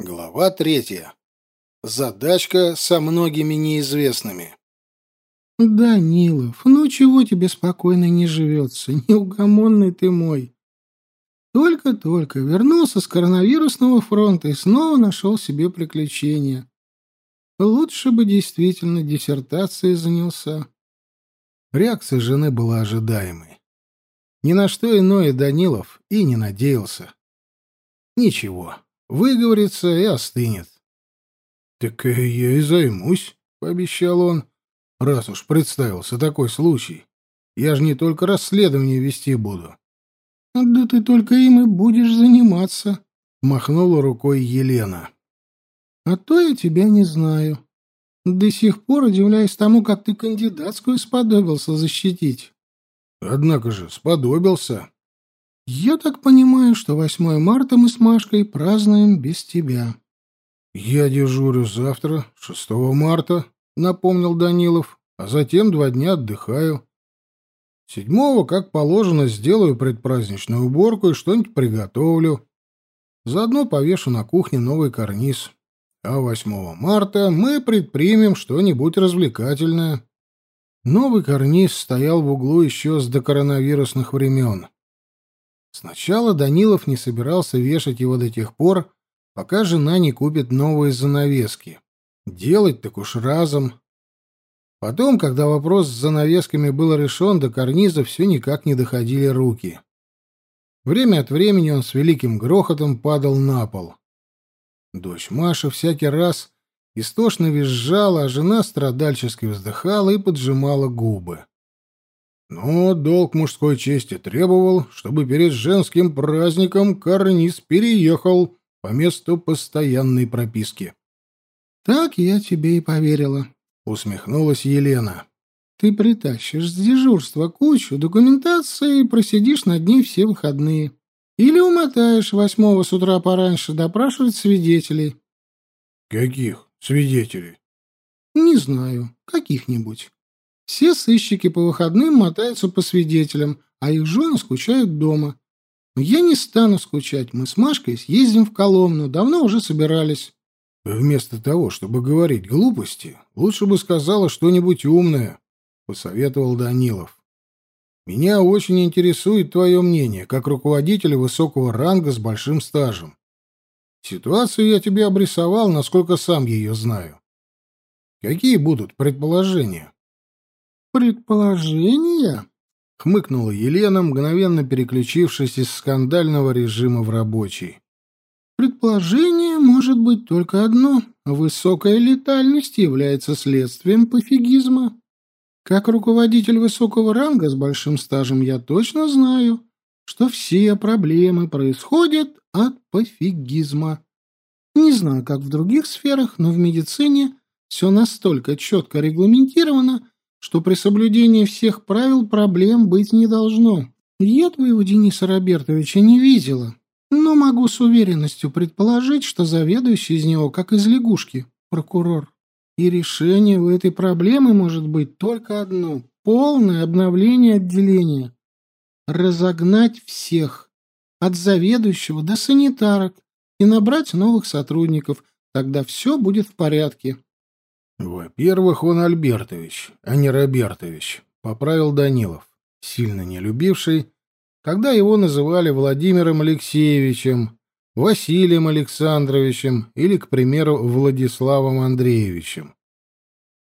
Глава третья. Задачка со многими неизвестными. «Данилов, ну чего тебе спокойно не живется? Неугомонный ты мой!» Только-только вернулся с коронавирусного фронта и снова нашел себе приключения. Лучше бы действительно диссертацией занялся. Реакция жены была ожидаемой. Ни на что иное Данилов и не надеялся. Ничего, выговорится и остынет. — Так я и займусь, — пообещал он, — раз уж представился такой случай. Я же не только расследование вести буду. — Да ты только им и будешь заниматься, — махнула рукой Елена. — А то я тебя не знаю. До сих пор удивляюсь тому, как ты кандидатскую сподобился защитить. — Однако же сподобился. Я так понимаю, что 8 марта мы с Машкой празднуем без тебя. Я дежурю завтра, 6 марта, напомнил Данилов, а затем два дня отдыхаю. Седьмого, как положено, сделаю предпраздничную уборку и что-нибудь приготовлю. Заодно повешу на кухне новый карниз. А 8 марта мы предпримем что-нибудь развлекательное. Новый карниз стоял в углу еще с докоронавирусных времен. Сначала Данилов не собирался вешать его до тех пор, пока жена не купит новые занавески. Делать так уж разом. Потом, когда вопрос с занавесками был решен, до карниза все никак не доходили руки. Время от времени он с великим грохотом падал на пол. Дочь Маша всякий раз истошно визжала, а жена страдальчески вздыхала и поджимала губы. Но долг мужской чести требовал, чтобы перед женским праздником карниз переехал по месту постоянной прописки. «Так я тебе и поверила», — усмехнулась Елена. «Ты притащишь с дежурства кучу документации и просидишь над ней все выходные. Или умотаешь восьмого с утра пораньше допрашивать свидетелей». «Каких свидетелей?» «Не знаю. Каких-нибудь. Все сыщики по выходным мотаются по свидетелям, а их жены скучают дома. Но я не стану скучать. Мы с Машкой съездим в Коломну. Давно уже собирались. Вместо того, чтобы говорить глупости, лучше бы сказала что-нибудь умное, — посоветовал Данилов. Меня очень интересует твое мнение, как руководителя высокого ранга с большим стажем. Ситуацию я тебе обрисовал, насколько сам ее знаю. Какие будут предположения? «Предположения?» — хмыкнула Елена, мгновенно переключившись из скандального режима в рабочий. «Предположение может быть только одно. Высокая летальность является следствием пофигизма. Как руководитель высокого ранга с большим стажем я точно знаю, что все проблемы происходят от пофигизма. Не знаю, как в других сферах, но в медицине все настолько четко регламентировано, что при соблюдении всех правил проблем быть не должно. Я твоего Дениса Робертовича не видела, но могу с уверенностью предположить, что заведующий из него, как из лягушки, прокурор. И решение у этой проблемы может быть только одно — полное обновление отделения. Разогнать всех, от заведующего до санитарок, и набрать новых сотрудников, тогда все будет в порядке. Во-первых, он Альбертович, а не Робертович, поправил Данилов, сильно не любивший, когда его называли Владимиром Алексеевичем, Василием Александровичем или, к примеру, Владиславом Андреевичем.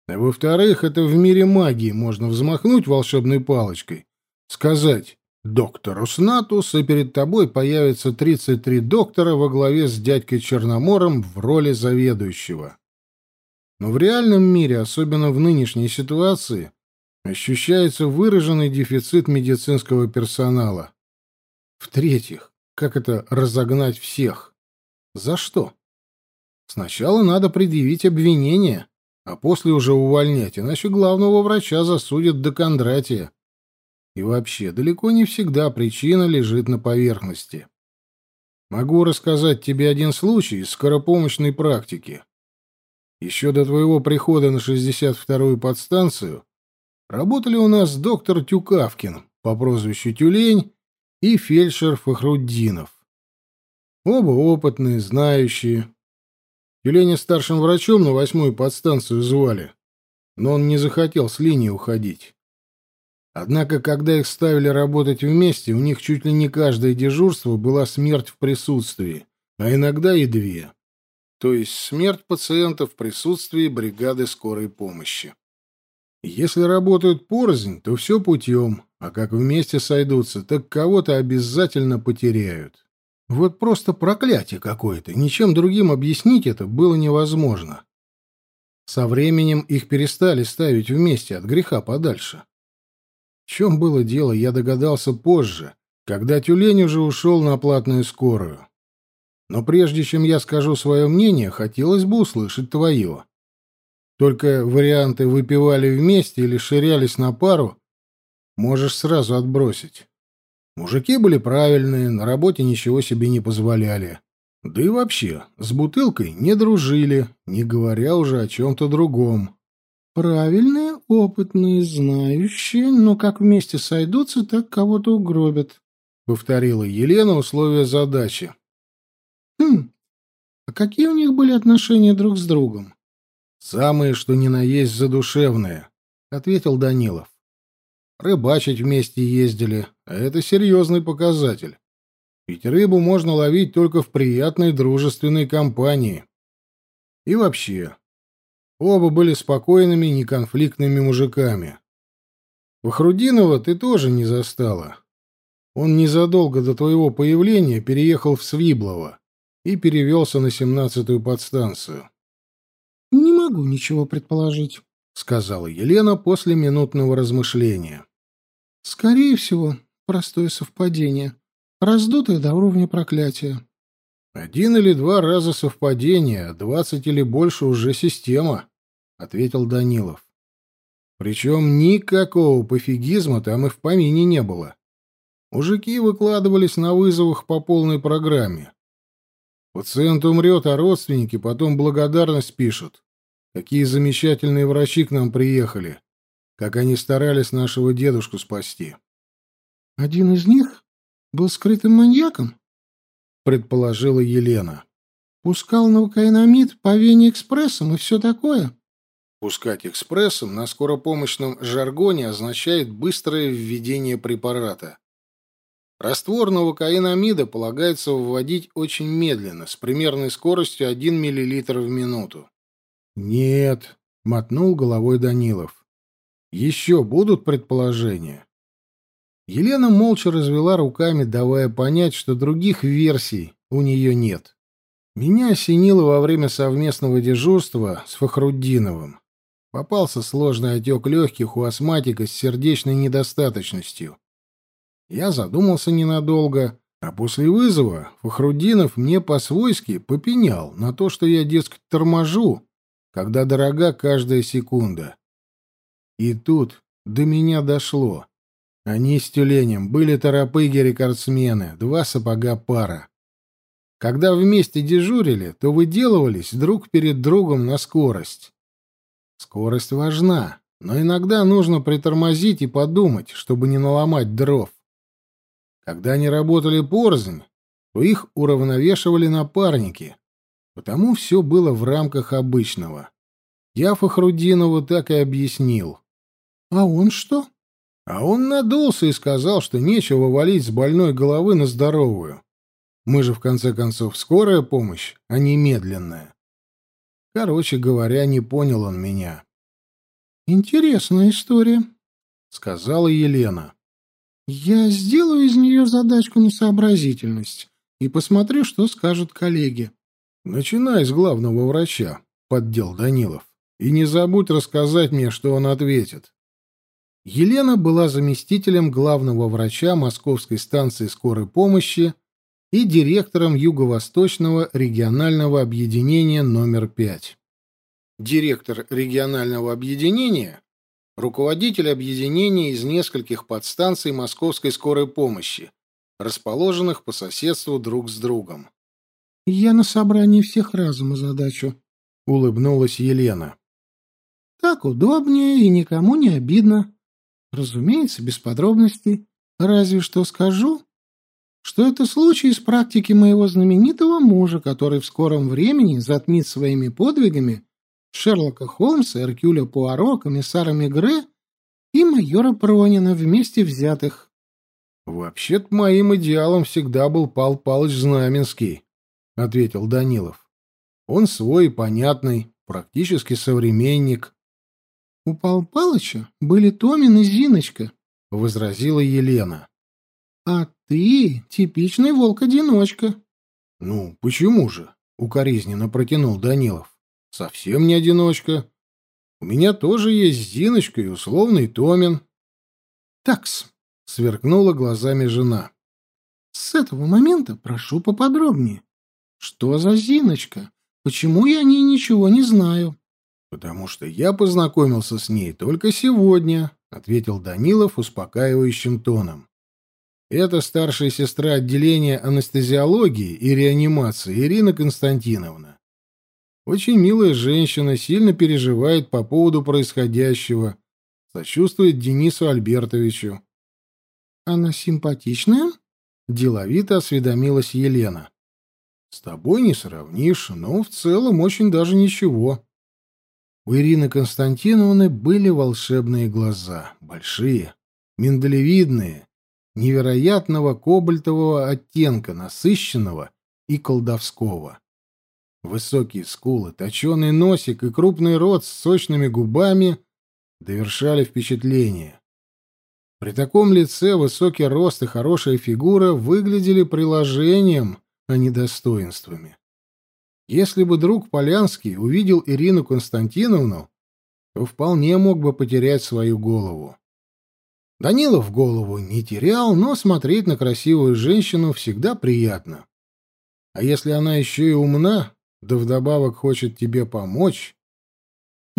А во-вторых, это в мире магии можно взмахнуть волшебной палочкой, сказать «Доктор Уснатус», и перед тобой появится 33 доктора во главе с дядькой Черномором в роли заведующего. Но в реальном мире, особенно в нынешней ситуации, ощущается выраженный дефицит медицинского персонала. В-третьих, как это разогнать всех? За что? Сначала надо предъявить обвинение, а после уже увольнять, иначе главного врача засудят до Кондратия. И вообще, далеко не всегда причина лежит на поверхности. Могу рассказать тебе один случай из скоропомощной практики. Еще до твоего прихода на 62-ю подстанцию работали у нас доктор Тюкавкин по прозвищу Тюлень и фельдшер Фахруддинов. Оба опытные, знающие. Тюленя старшим врачом на восьмую подстанцию звали, но он не захотел с линии уходить. Однако, когда их ставили работать вместе, у них чуть ли не каждое дежурство была смерть в присутствии, а иногда и две. То есть смерть пациента в присутствии бригады скорой помощи. Если работают порознь, то все путем, а как вместе сойдутся, так кого-то обязательно потеряют. Вот просто проклятие какое-то, ничем другим объяснить это было невозможно. Со временем их перестали ставить вместе от греха подальше. В чем было дело, я догадался позже, когда тюлень уже ушел на платную скорую. Но прежде чем я скажу свое мнение, хотелось бы услышать твое. Только варианты выпивали вместе или ширялись на пару, можешь сразу отбросить. Мужики были правильные, на работе ничего себе не позволяли. Да и вообще, с бутылкой не дружили, не говоря уже о чем-то другом. Правильные, опытные, знающие, но как вместе сойдутся, так кого-то угробят, — повторила Елена условия задачи. Хм, а какие у них были отношения друг с другом? Самые, что ни на есть задушевные, — ответил Данилов. Рыбачить вместе ездили, а это серьезный показатель. Ведь рыбу можно ловить только в приятной дружественной компании. И вообще, оба были спокойными, неконфликтными мужиками. Вахрудинова ты тоже не застала. Он незадолго до твоего появления переехал в Свиблово и перевелся на семнадцатую подстанцию. — Не могу ничего предположить, — сказала Елена после минутного размышления. — Скорее всего, простое совпадение, раздутое до уровня проклятия. — Один или два раза совпадение, а двадцать или больше уже система, — ответил Данилов. Причем никакого пофигизма там и в помине не было. Мужики выкладывались на вызовах по полной программе. Пациент умрет, а родственники потом благодарность пишут. Какие замечательные врачи к нам приехали. Как они старались нашего дедушку спасти. Один из них был скрытым маньяком? Предположила Елена. Пускал новокаинамид по Вене экспрессом и все такое? Пускать экспрессом на скоропомощном жаргоне означает быстрое введение препарата. Раствор новокаинамида полагается вводить очень медленно, с примерной скоростью 1 мл в минуту. «Нет», — мотнул головой Данилов. «Еще будут предположения?» Елена молча развела руками, давая понять, что других версий у нее нет. Меня осенило во время совместного дежурства с Фахруддиновым. Попался сложный отек легких у астматика с сердечной недостаточностью. Я задумался ненадолго, а после вызова Фахрудинов мне по-свойски попенял на то, что я, дескать, торможу, когда дорога каждая секунда. И тут до меня дошло. Они с тюленем были торопыги-рекордсмены, два сапога пара. Когда вместе дежурили, то выделывались друг перед другом на скорость. Скорость важна, но иногда нужно притормозить и подумать, чтобы не наломать дров. Когда они работали порознь, то их уравновешивали напарники, потому все было в рамках обычного. Я Фахрудинову так и объяснил. «А он что?» А он надулся и сказал, что нечего валить с больной головы на здоровую. Мы же, в конце концов, скорая помощь, а не медленная. Короче говоря, не понял он меня. «Интересная история», — сказала Елена. Я сделаю из нее задачку на сообразительность и посмотрю, что скажут коллеги. Начинай с главного врача, поддел Данилов. И не забудь рассказать мне, что он ответит. Елена была заместителем главного врача Московской станции скорой помощи и директором Юго-Восточного регионального объединения номер 5. Директор регионального объединения руководитель объединения из нескольких подстанций Московской скорой помощи, расположенных по соседству друг с другом. «Я на собрании всех разом задачу», — улыбнулась Елена. «Так удобнее и никому не обидно. Разумеется, без подробностей. Разве что скажу, что это случай из практики моего знаменитого мужа, который в скором времени затмит своими подвигами Шерлока Холмса, Эркюля Пуаро, комиссара Мегре и майора Пронина вместе взятых. «Вообще-то моим идеалом всегда был Пал Палыч Знаменский», — ответил Данилов. «Он свой, понятный, практически современник». «У Пал Палыча были Томин и Зиночка», — возразила Елена. «А ты типичный волк-одиночка». «Ну, почему же?» — укоризненно протянул Данилов. «Совсем не одиночка. У меня тоже есть Зиночка и условный Томин». «Такс», — сверкнула глазами жена. «С этого момента прошу поподробнее. Что за Зиночка? Почему я о ней ничего не знаю?» «Потому что я познакомился с ней только сегодня», — ответил Данилов успокаивающим тоном. «Это старшая сестра отделения анестезиологии и реанимации Ирина Константиновна. Очень милая женщина, сильно переживает по поводу происходящего, сочувствует Денису Альбертовичу». «Она симпатичная?» — деловито осведомилась Елена. «С тобой не сравнишь, но в целом очень даже ничего». У Ирины Константиновны были волшебные глаза, большие, миндалевидные, невероятного кобальтового оттенка, насыщенного и колдовского. Высокие скулы, точеный носик и крупный рот с сочными губами довершали впечатление. При таком лице высокий рост и хорошая фигура выглядели приложением, а не достоинствами. Если бы друг Полянский увидел Ирину Константиновну, то вполне мог бы потерять свою голову. Данилов голову не терял, но смотреть на красивую женщину всегда приятно. А если она еще и умна, да вдобавок хочет тебе помочь...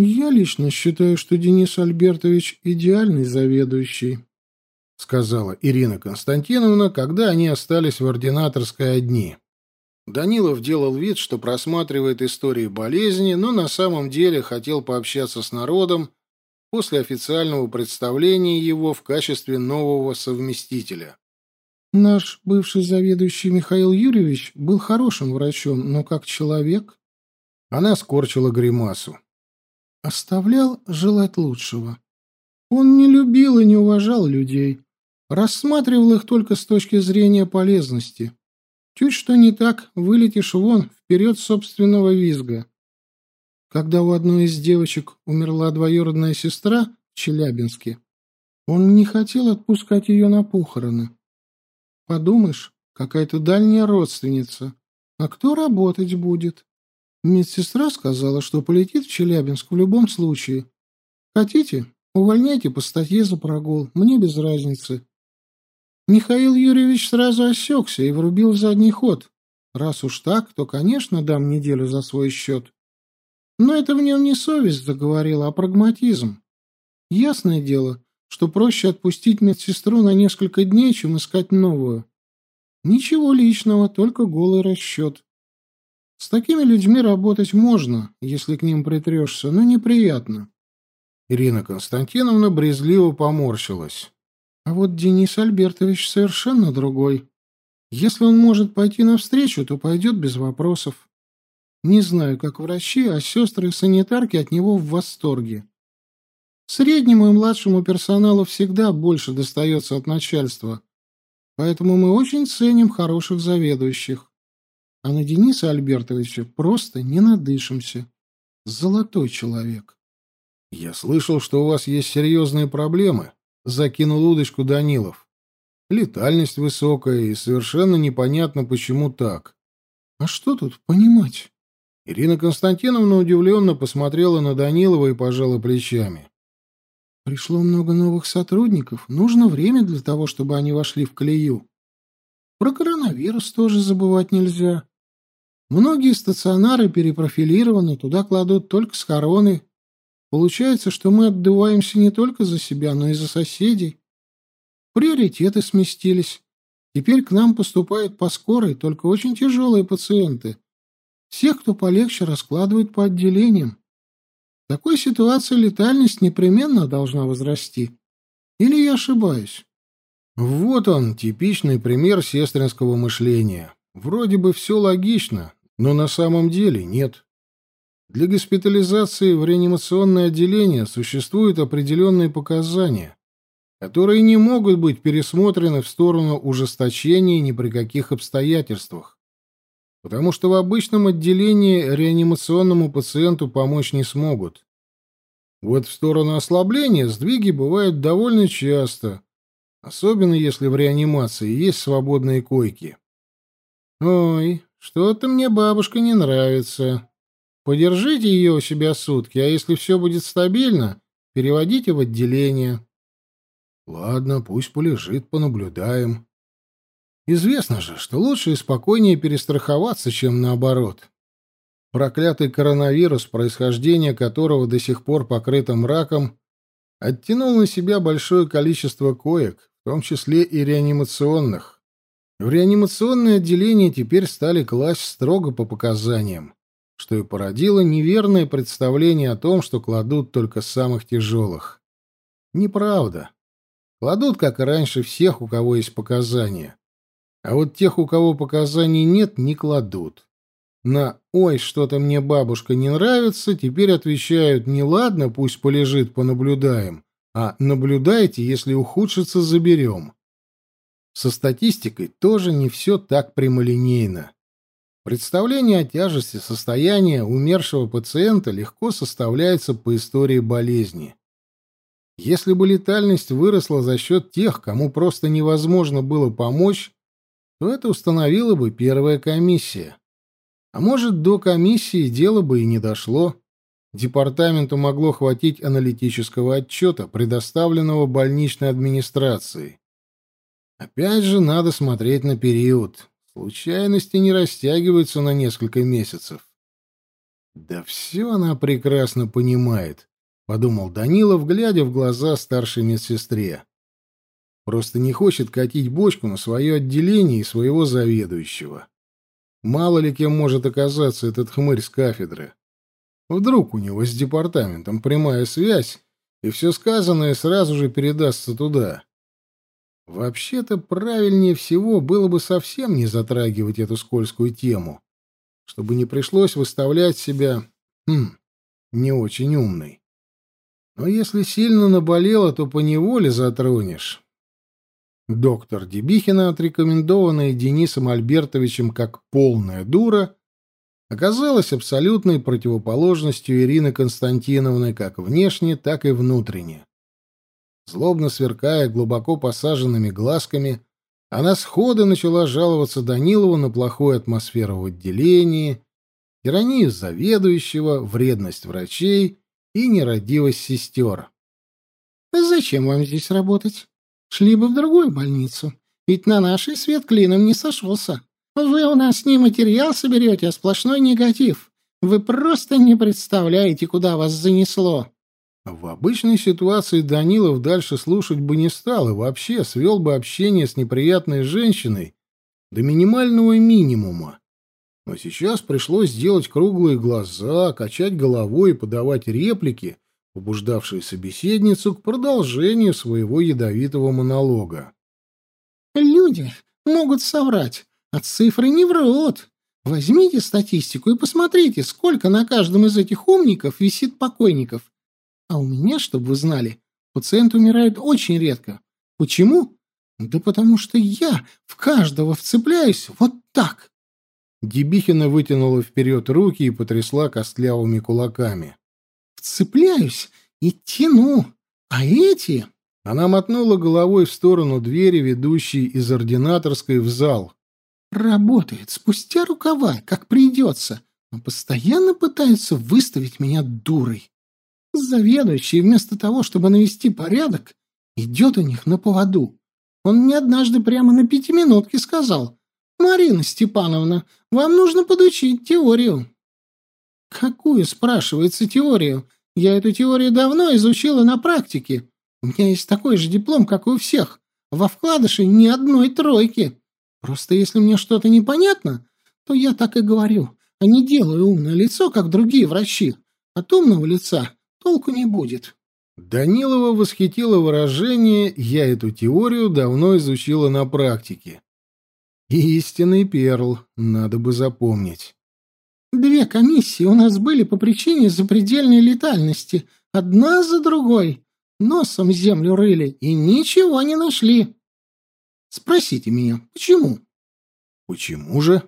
«Я лично считаю, что Денис Альбертович идеальный заведующий», — сказала Ирина Константиновна, когда они остались в ординаторской одни. Данилов делал вид, что просматривает истории болезни, но на самом деле хотел пообщаться с народом после официального представления его в качестве нового совместителя. «Наш бывший заведующий Михаил Юрьевич был хорошим врачом, но как человек...» Она скорчила гримасу. «Оставлял желать лучшего. Он не любил и не уважал людей, рассматривал их только с точки зрения полезности». Чуть что не так, вылетишь вон, вперед собственного визга. Когда у одной из девочек умерла двоюродная сестра в Челябинске, он не хотел отпускать ее на похороны. Подумаешь, какая-то дальняя родственница. А кто работать будет? Медсестра сказала, что полетит в Челябинск в любом случае. Хотите, увольняйте по статье за прогул, мне без разницы. Михаил Юрьевич сразу осекся и врубил в задний ход. Раз уж так, то, конечно, дам неделю за свой счет. Но это в нем не совесть заговорила, а прагматизм. Ясное дело, что проще отпустить медсестру на несколько дней, чем искать новую. Ничего личного, только голый расчет. С такими людьми работать можно, если к ним притрешься, но неприятно. Ирина Константиновна брезгливо поморщилась. А вот Денис Альбертович совершенно другой. Если он может пойти навстречу, то пойдет без вопросов. Не знаю, как врачи, а сестры и санитарки от него в восторге. Среднему и младшему персоналу всегда больше достается от начальства, поэтому мы очень ценим хороших заведующих. А на Дениса Альбертовича просто не надышимся. Золотой человек. Я слышал, что у вас есть серьезные проблемы, закинул удочку Данилов. Летальность высокая, и совершенно непонятно, почему так. А что тут понимать? Ирина Константиновна удивленно посмотрела на Данилова и пожала плечами. Пришло много новых сотрудников, нужно время для того, чтобы они вошли в колею. Про коронавирус тоже забывать нельзя. Многие стационары перепрофилированы, туда кладут только с короны, Получается, что мы отдуваемся не только за себя, но и за соседей. Приоритеты сместились. Теперь к нам поступают по скорой только очень тяжелые пациенты. Всех, кто полегче, раскладывают по отделениям. В такой ситуации летальность непременно должна возрасти. Или я ошибаюсь? Вот он, типичный пример сестринского мышления. Вроде бы все логично, но на самом деле нет. Для госпитализации в реанимационное отделение существуют определенные показания, которые не могут быть пересмотрены в сторону ужесточения ни при каких обстоятельствах, потому что в обычном отделении реанимационному пациенту помочь не смогут. Вот в сторону ослабления сдвиги бывают довольно часто, особенно если в реанимации есть свободные койки. «Ой, что-то мне бабушка не нравится», Подержите ее у себя сутки, а если все будет стабильно, переводите в отделение. Ладно, пусть полежит, понаблюдаем. Известно же, что лучше и спокойнее перестраховаться, чем наоборот. Проклятый коронавирус, происхождение которого до сих пор покрыто мраком, оттянул на себя большое количество коек, в том числе и реанимационных. В реанимационное отделение теперь стали класть строго по показаниям что и породило неверное представление о том, что кладут только самых тяжелых. Неправда. Кладут, как и раньше, всех, у кого есть показания. А вот тех, у кого показаний нет, не кладут. На «Ой, что-то мне бабушка не нравится» теперь отвечают «Не ладно, пусть полежит, понаблюдаем», а «Наблюдайте, если ухудшится, заберем». Со статистикой тоже не все так прямолинейно. Представление о тяжести состояния умершего пациента легко составляется по истории болезни. Если бы летальность выросла за счет тех, кому просто невозможно было помочь, то это установила бы первая комиссия. А может, до комиссии дело бы и не дошло. Департаменту могло хватить аналитического отчета, предоставленного больничной администрацией. Опять же, надо смотреть на период. Случайности не растягиваются на несколько месяцев. Да все она прекрасно понимает, подумал Данилов, глядя в глаза старшей медсестре. Просто не хочет катить бочку на свое отделение и своего заведующего. Мало ли кем может оказаться этот хмырь с кафедры. Вдруг у него с департаментом прямая связь, и все сказанное сразу же передастся туда. Вообще-то правильнее всего было бы совсем не затрагивать эту скользкую тему, чтобы не пришлось выставлять себя, хм, не очень умной. Но если сильно наболело, то поневоле затронешь. Доктор Дебихина, отрекомендованная Денисом Альбертовичем как полная дура, оказалась абсолютной противоположностью Ирины Константиновны как внешне, так и внутренне. Злобно сверкая глубоко посаженными глазками, она сходу начала жаловаться Данилову на плохую атмосферу в отделении, тиранию заведующего, вредность врачей и нерадивость сестер. «Зачем вам здесь работать? Шли бы в другую больницу, ведь на нашей свет клином не сошелся. Вы у нас не материал соберете, а сплошной негатив. Вы просто не представляете, куда вас занесло». В обычной ситуации Данилов дальше слушать бы не стал и вообще свел бы общение с неприятной женщиной до минимального минимума. Но сейчас пришлось сделать круглые глаза, качать головой и подавать реплики, побуждавшие собеседницу к продолжению своего ядовитого монолога. «Люди могут соврать, а цифры не врут. Возьмите статистику и посмотрите, сколько на каждом из этих умников висит покойников. А у меня, чтобы вы знали, пациент умирает очень редко. Почему? Да потому что я в каждого вцепляюсь вот так. Дебихина вытянула вперед руки и потрясла костлявыми кулаками. Вцепляюсь и тяну. А эти... Она мотнула головой в сторону двери, ведущей из ординаторской в зал. Работает спустя рукава, как придется, но постоянно пытаются выставить меня дурой. Заведующий, вместо того, чтобы навести порядок, идет у них на поводу. Он мне однажды прямо на пятиминутке сказал, «Марина Степановна, вам нужно подучить теорию». «Какую, спрашивается, теорию? Я эту теорию давно изучила на практике. У меня есть такой же диплом, как и у всех. Во вкладыше ни одной тройки. Просто если мне что-то непонятно, то я так и говорю, а не делаю умное лицо, как другие врачи. От умного лица толку не будет. Данилова восхитило выражение «я эту теорию давно изучила на практике». Истинный перл, надо бы запомнить. Две комиссии у нас были по причине запредельной летальности, одна за другой. Носом землю рыли и ничего не нашли. Спросите меня, почему? Почему же?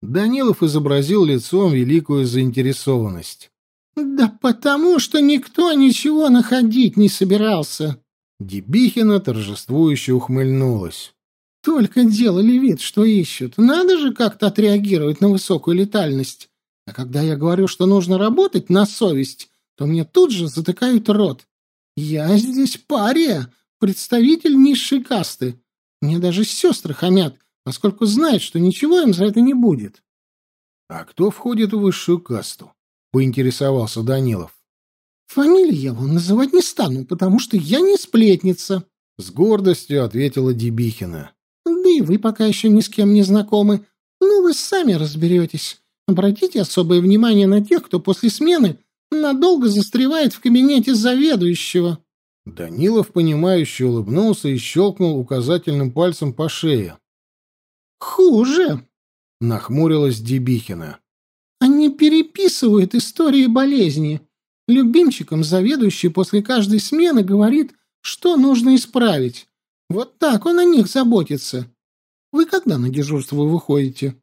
Данилов изобразил лицом великую заинтересованность. Да потому что никто ничего находить не собирался. Дебихина торжествующе ухмыльнулась. Только делали вид, что ищут. Надо же как-то отреагировать на высокую летальность. А когда я говорю, что нужно работать на совесть, то мне тут же затыкают рот. Я здесь пария, представитель низшей касты. Мне даже сестры хамят, поскольку знают, что ничего им за это не будет. — А кто входит в высшую касту? — поинтересовался Данилов. — Фамилию я вам называть не стану, потому что я не сплетница. — с гордостью ответила Дебихина. — Да и вы пока еще ни с кем не знакомы. Ну, вы сами разберетесь. Обратите особое внимание на тех, кто после смены надолго застревает в кабинете заведующего. Данилов, понимающе улыбнулся и щелкнул указательным пальцем по шее. «Хуже!» — нахмурилась Дебихина. «Они переписывают истории болезни. Любимчикам заведующий после каждой смены говорит, что нужно исправить. Вот так он о них заботится. Вы когда на дежурство выходите?»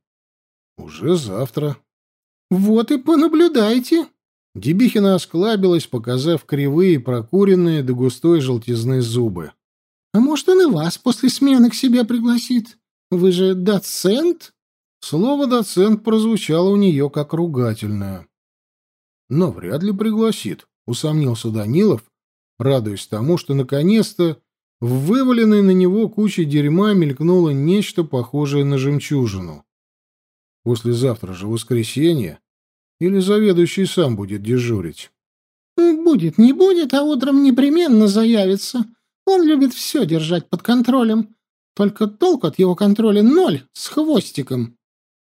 «Уже завтра». «Вот и понаблюдайте». Дебихина осклабилась, показав кривые, прокуренные до густой желтизны зубы. «А может, он и вас после смены к себе пригласит? Вы же доцент?» Слово «доцент» прозвучало у нее как ругательное. «Но вряд ли пригласит», — усомнился Данилов, радуясь тому, что наконец-то в вываленной на него куче дерьма мелькнуло нечто похожее на жемчужину. Послезавтра же воскресенье, или заведующий сам будет дежурить? Будет, не будет, а утром непременно заявится. Он любит все держать под контролем. Только толк от его контроля ноль, с хвостиком.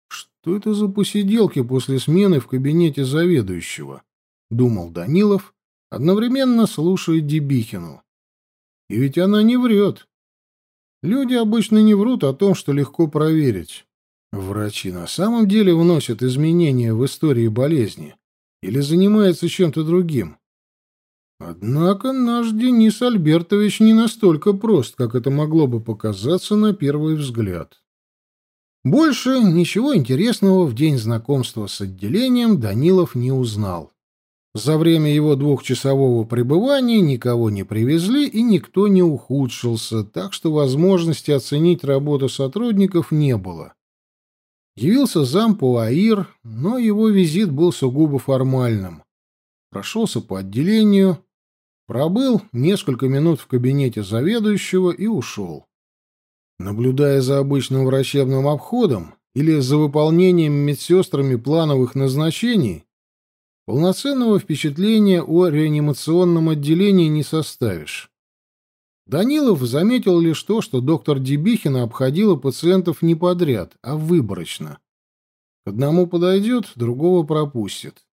Что это за посиделки после смены в кабинете заведующего? Думал Данилов, одновременно слушая Дебихину. И ведь она не врет. Люди обычно не врут о том, что легко проверить. Врачи на самом деле вносят изменения в истории болезни или занимаются чем-то другим? Однако наш Денис Альбертович не настолько прост, как это могло бы показаться на первый взгляд. Больше ничего интересного в день знакомства с отделением Данилов не узнал. За время его двухчасового пребывания никого не привезли и никто не ухудшился, так что возможности оценить работу сотрудников не было. Явился зам Пуаир, но его визит был сугубо формальным. Прошелся по отделению, пробыл несколько минут в кабинете заведующего и ушел. Наблюдая за обычным врачебным обходом или за выполнением медсестрами плановых назначений, полноценного впечатления о реанимационном отделении не составишь. Данилов заметил лишь то, что доктор Дебихина обходила пациентов не подряд, а выборочно. К одному подойдет, другого пропустит.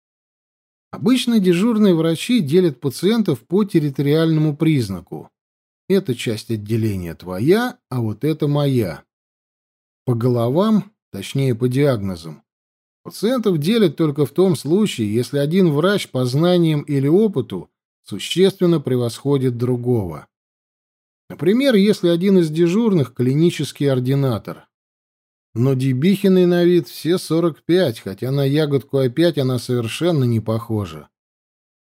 Обычно дежурные врачи делят пациентов по территориальному признаку. Эта часть отделения твоя, а вот это моя. По головам, точнее по диагнозам. Пациентов делят только в том случае, если один врач по знаниям или опыту существенно превосходит другого. Например, если один из дежурных — клинический ординатор. Но Дебихиной на вид все 45, хотя на ягодку опять она совершенно не похожа.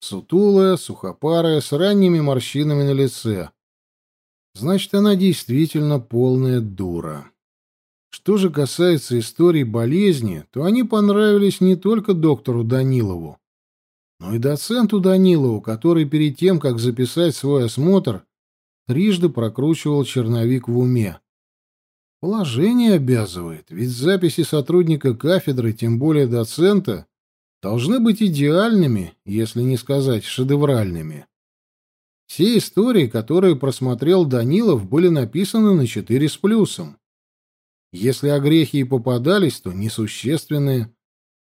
Сутулая, сухопарая, с ранними морщинами на лице. Значит, она действительно полная дура. Что же касается истории болезни, то они понравились не только доктору Данилову, но и доценту Данилову, который перед тем, как записать свой осмотр, трижды прокручивал черновик в уме. Положение обязывает, ведь записи сотрудника кафедры, тем более доцента, должны быть идеальными, если не сказать шедевральными. Все истории, которые просмотрел Данилов, были написаны на четыре с плюсом. Если огрехи и попадались, то несущественные,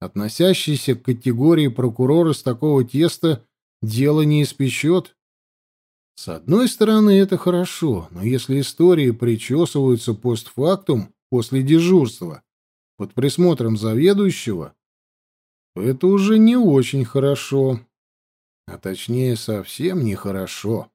относящиеся к категории прокурора с такого теста, дело не испечет. С одной стороны, это хорошо, но если истории причесываются постфактум после дежурства под присмотром заведующего, то это уже не очень хорошо, а точнее совсем нехорошо.